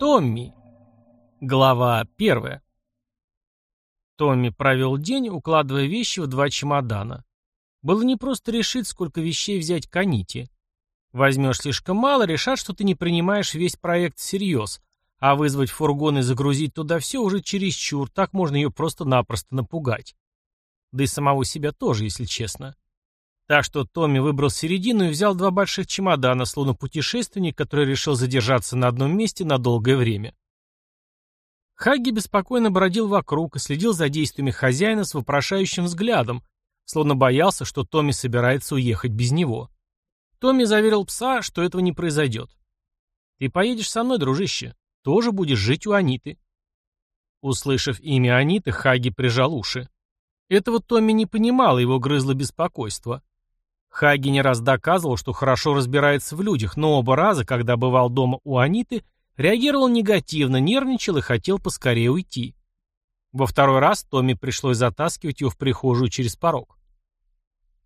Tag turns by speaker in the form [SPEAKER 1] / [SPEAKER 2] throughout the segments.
[SPEAKER 1] Томми. Глава первая. Томми провел день, укладывая вещи в два чемодана. Было непросто решить, сколько вещей взять к Аните. Возьмешь слишком мало, решат, что ты не принимаешь весь проект всерьез, а вызвать фургон и загрузить туда все уже чересчур, так можно ее просто-напросто напугать. Да и самого себя тоже, если честно. Так что Томми выбрал середину и взял два больших чемодана, словно путешественник, который решил задержаться на одном месте на долгое время. Хагги беспокойно бродил вокруг и следил за действиями хозяина с вопрошающим взглядом, словно боялся, что Томми собирается уехать без него. Томми заверил пса, что этого не произойдет. «Ты поедешь со мной, дружище. Тоже будешь жить у Аниты». Услышав имя Аниты, Хаги прижал уши. Этого Томми не понимал, его грызло беспокойство. Хаги не раз доказывал, что хорошо разбирается в людях, но оба раза, когда бывал дома у Аниты, реагировал негативно, нервничал и хотел поскорее уйти. Во второй раз Томми пришлось затаскивать его в прихожую через порог.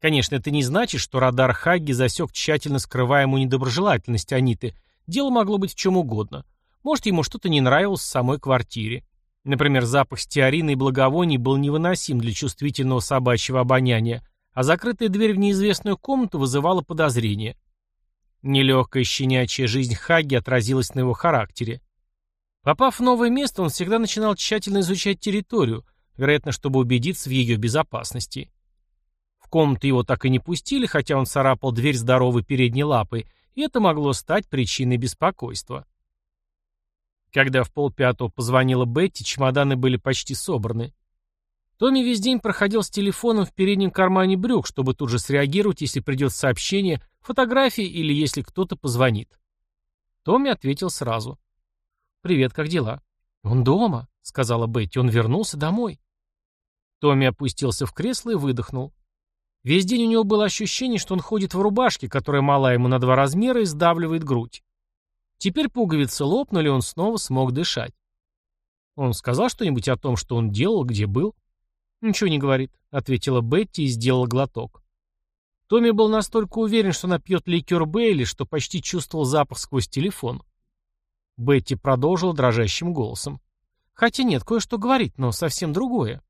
[SPEAKER 1] Конечно, это не значит, что радар Хагги засек тщательно скрываемую недоброжелательность Аниты. Дело могло быть в чем угодно. Может, ему что-то не нравилось в самой квартире. Например, запах стеарина и благовоний был невыносим для чувствительного собачьего обоняния, а закрытая дверь в неизвестную комнату вызывала подозрение. Нелегкая щенячья жизнь Хаги отразилась на его характере. Попав в новое место, он всегда начинал тщательно изучать территорию, вероятно, чтобы убедиться в ее безопасности. В комнату его так и не пустили, хотя он царапал дверь здоровой передней лапой, и это могло стать причиной беспокойства. Когда в полпятого позвонила Бетти, чемоданы были почти собраны. Томми весь день проходил с телефоном в переднем кармане брюк, чтобы тут же среагировать, если придет сообщение, фотографии или если кто-то позвонит. Томми ответил сразу. «Привет, как дела?» «Он дома», — сказала Бетти. «Он вернулся домой». Томми опустился в кресло и выдохнул. Весь день у него было ощущение, что он ходит в рубашке, которая мала ему на два размера и сдавливает грудь. Теперь пуговицы лопнули, он снова смог дышать. Он сказал что-нибудь о том, что он делал, где был? «Ничего не говорит», — ответила Бетти и сделала глоток. Томми был настолько уверен, что напьет ликер Бейли, что почти чувствовал запах сквозь телефон. Бетти продолжила дрожащим голосом. «Хотя нет, кое-что говорит, но совсем другое».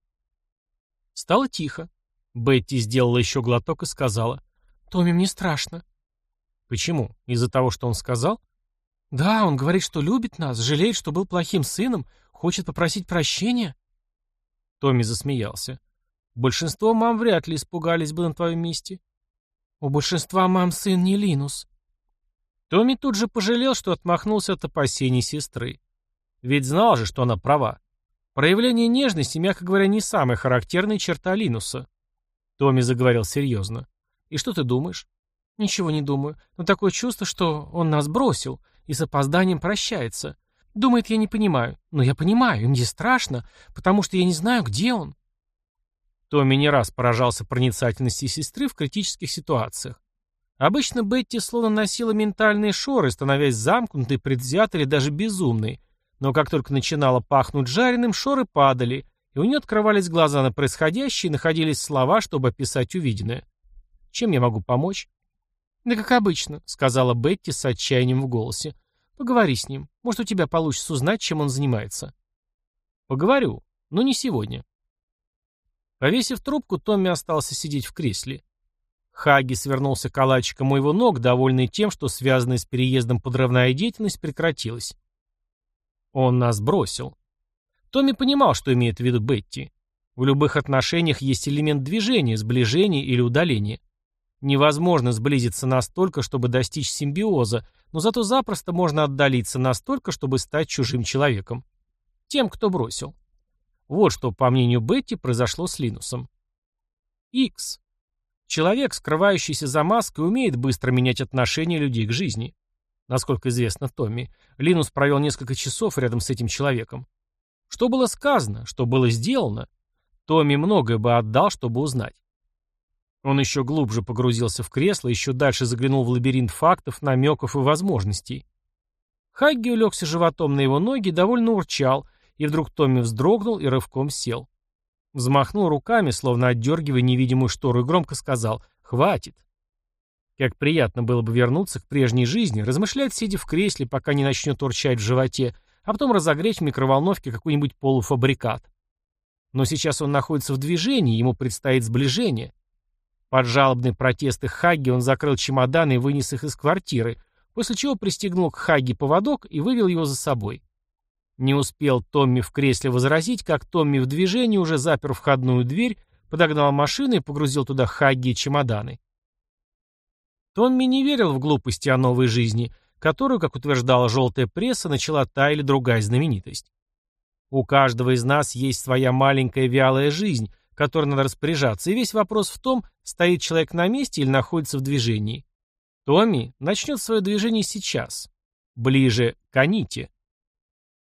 [SPEAKER 1] Стало тихо. Бетти сделала еще глоток и сказала. «Томми, мне страшно». «Почему? Из-за того, что он сказал?» «Да, он говорит, что любит нас, жалеет, что был плохим сыном, хочет попросить прощения». Томми засмеялся. «Большинство мам вряд ли испугались бы на твоем месте». «У большинства мам сын не Линус». Томми тут же пожалел, что отмахнулся от опасений сестры. Ведь знал же, что она права. Проявление нежности, мягко говоря, не самая характерная черта Линуса. Томми заговорил серьезно. «И что ты думаешь?» «Ничего не думаю, но такое чувство, что он нас бросил и с опозданием прощается. Думает, я не понимаю. Но я понимаю, мне страшно, потому что я не знаю, где он. Томми не раз поражался проницательности сестры в критических ситуациях. Обычно Бетти словно носила ментальные шоры, становясь замкнутой, предвзятой или даже безумной. Но как только начинало пахнуть жареным, шоры падали, и у нее открывались глаза на происходящее и находились слова, чтобы описать увиденное. «Чем я могу помочь?» «Да как обычно», — сказала Бетти с отчаянием в голосе. Поговори с ним. Может, у тебя получится узнать, чем он занимается. Поговорю, но не сегодня. Повесив трубку, Томми остался сидеть в кресле. Хаги свернулся калачиком у его ног, довольный тем, что связанная с переездом подрывная деятельность прекратилась. Он нас бросил. Томми понимал, что имеет в виду Бетти. В любых отношениях есть элемент движения, сближения или удаления. Невозможно сблизиться настолько, чтобы достичь симбиоза, но зато запросто можно отдалиться настолько, чтобы стать чужим человеком. Тем, кто бросил. Вот что, по мнению Бетти, произошло с Линусом. X. Человек, скрывающийся за маской, умеет быстро менять отношение людей к жизни. Насколько известно Томми, Линус провел несколько часов рядом с этим человеком. Что было сказано, что было сделано, Томми многое бы отдал, чтобы узнать. Он еще глубже погрузился в кресло, еще дальше заглянул в лабиринт фактов, намеков и возможностей. Хагги улегся животом на его ноги, довольно урчал, и вдруг Томми вздрогнул и рывком сел. Взмахнул руками, словно отдергивая невидимую штору, и громко сказал «Хватит». Как приятно было бы вернуться к прежней жизни, размышлять, сидя в кресле, пока не начнет урчать в животе, а потом разогреть в микроволновке какой-нибудь полуфабрикат. Но сейчас он находится в движении, ему предстоит сближение. Под жалобные протесты Хагги он закрыл чемоданы и вынес их из квартиры, после чего пристегнул к Хагги поводок и вывел его за собой. Не успел Томми в кресле возразить, как Томми в движении уже запер входную дверь, подогнал машину и погрузил туда Хагги и чемоданы. Томми не верил в глупости о новой жизни, которую, как утверждала желтая пресса, начала та или другая знаменитость. У каждого из нас есть своя маленькая вялая жизнь, которой надо распоряжаться, и весь вопрос в том, стоит человек на месте или находится в движении. Томми начнет свое движение сейчас, ближе к Аните.